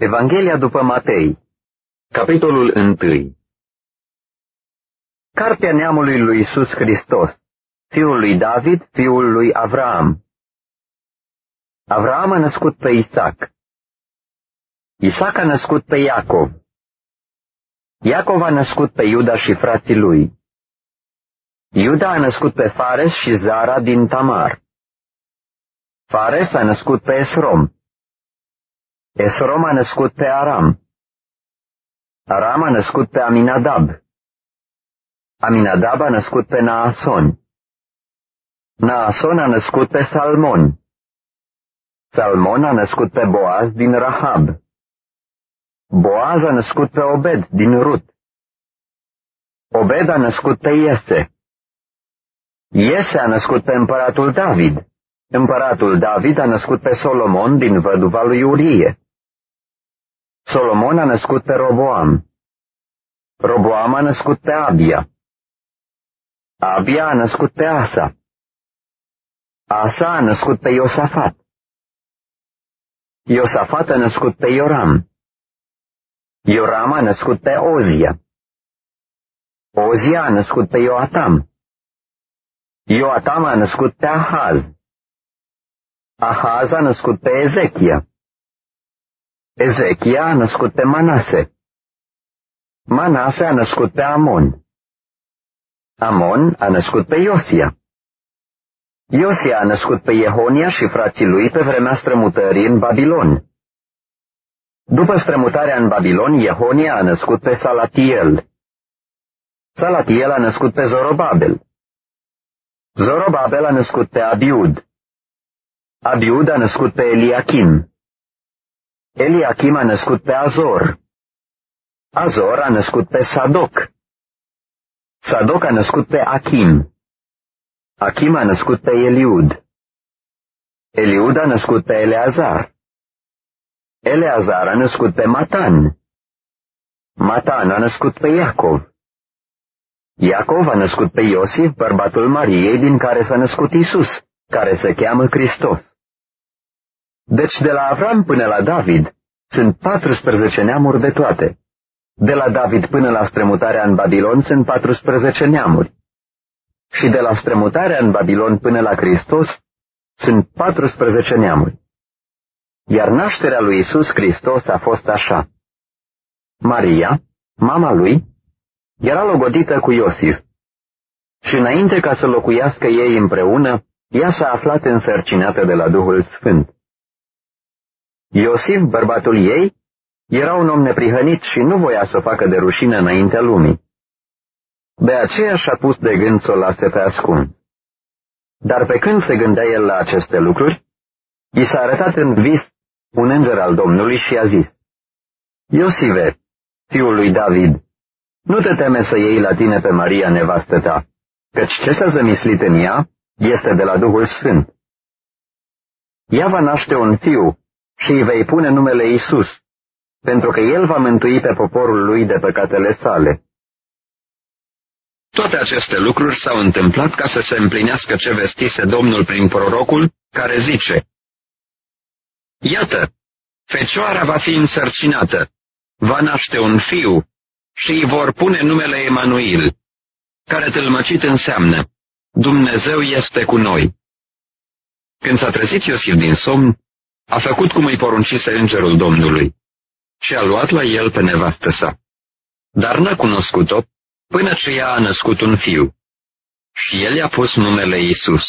Evanghelia după Matei, capitolul 1 Cartea neamului lui Isus Hristos, fiul lui David, fiul lui Avraam. Avraam a născut pe Isaac. Isaac a născut pe Iacov. Iacov a născut pe Iuda și frații lui. Iuda a născut pe Fares și Zara din Tamar. Fares a născut pe Esrom. Esrom a născut pe Aram. Aram a născut pe Aminadab. Aminadab a născut pe Naason. Naason a născut pe Salmon. Salmon a născut pe Boaz din Rahab. Boaz a născut pe Obed din Rut. Obed a născut pe Iese. Iese a născut pe împăratul David. Împăratul David a născut pe Solomon din văduva lui Urie. Solomon a născut pe Roboam. Roboam a născut pe Abia. Abia a născut pe Asa. Asa a născut pe Iosafat. Iosafat a născut pe Ioram. Ioram a născut pe Ozia. Ozia a născut pe Ioatam. Ioatam a născut pe Ahaz. Ahaz a născut pe Ezechia. Ezechia a născut pe Manase. Manase a născut pe Amon. Amon a născut pe Iosia. Iosia a născut pe Jehonia și frații lui pe vremea strămutării în Babilon. După strămutarea în Babilon, Jehonia a născut pe Salatiel. Salatiel a născut pe Zorobabel. Zorobabel a născut pe Abiud. Abiud a născut pe Eliachim. Eliachim a născut pe Azor. Azor a născut pe Sadoc. Sadoc a născut pe Achim. Achim a născut pe Eliud. Eliud a născut pe Eleazar. Eleazar a născut pe Matan. Matan a născut pe Iacov. Iacov a născut pe Iosif, bărbatul Mariei, din care s-a născut Isus, care se cheamă Hristos. Deci de la Avram până la David sunt 14 neamuri de toate. De la David până la strămutarea în Babilon sunt 14 neamuri. Și de la strămutarea în Babilon până la Hristos sunt 14 neamuri. Iar nașterea lui Isus Hristos a fost așa. Maria, mama lui, era logodită cu Iosif. Și înainte ca să locuiască ei împreună, ea s-a aflat însărcinată de la Duhul Sfânt. Iosif, bărbatul ei, era un om neprihănit și nu voia să o facă de rușine înaintea lumii. De aceea și-a pus de gând să o lase pe ascuns. Dar pe când se gândea el la aceste lucruri, i s-a arătat în vis un înger al Domnului și a zis, Iosive, fiul lui David, nu te teme să iei la tine pe Maria nevastă ta, căci ce s-a zămislit în ea este de la Duhul Sfânt. Ea va naște un fiu și îi vei pune numele Isus, pentru că el va mântui pe poporul lui de păcatele sale. Toate aceste lucruri s-au întâmplat ca să se împlinească ce vestise Domnul prin prorocul, care zice, Iată, fecioara va fi însărcinată, va naște un fiu și îi vor pune numele Emanuel, care tâlmăcit înseamnă, Dumnezeu este cu noi. Când s-a trezit Iosif din somn, a făcut cum îi poruncise îngerul Domnului și a luat la el pe nevastă sa. Dar n-a cunoscut-o până ce ea a născut un fiu și el i-a pus numele Isus.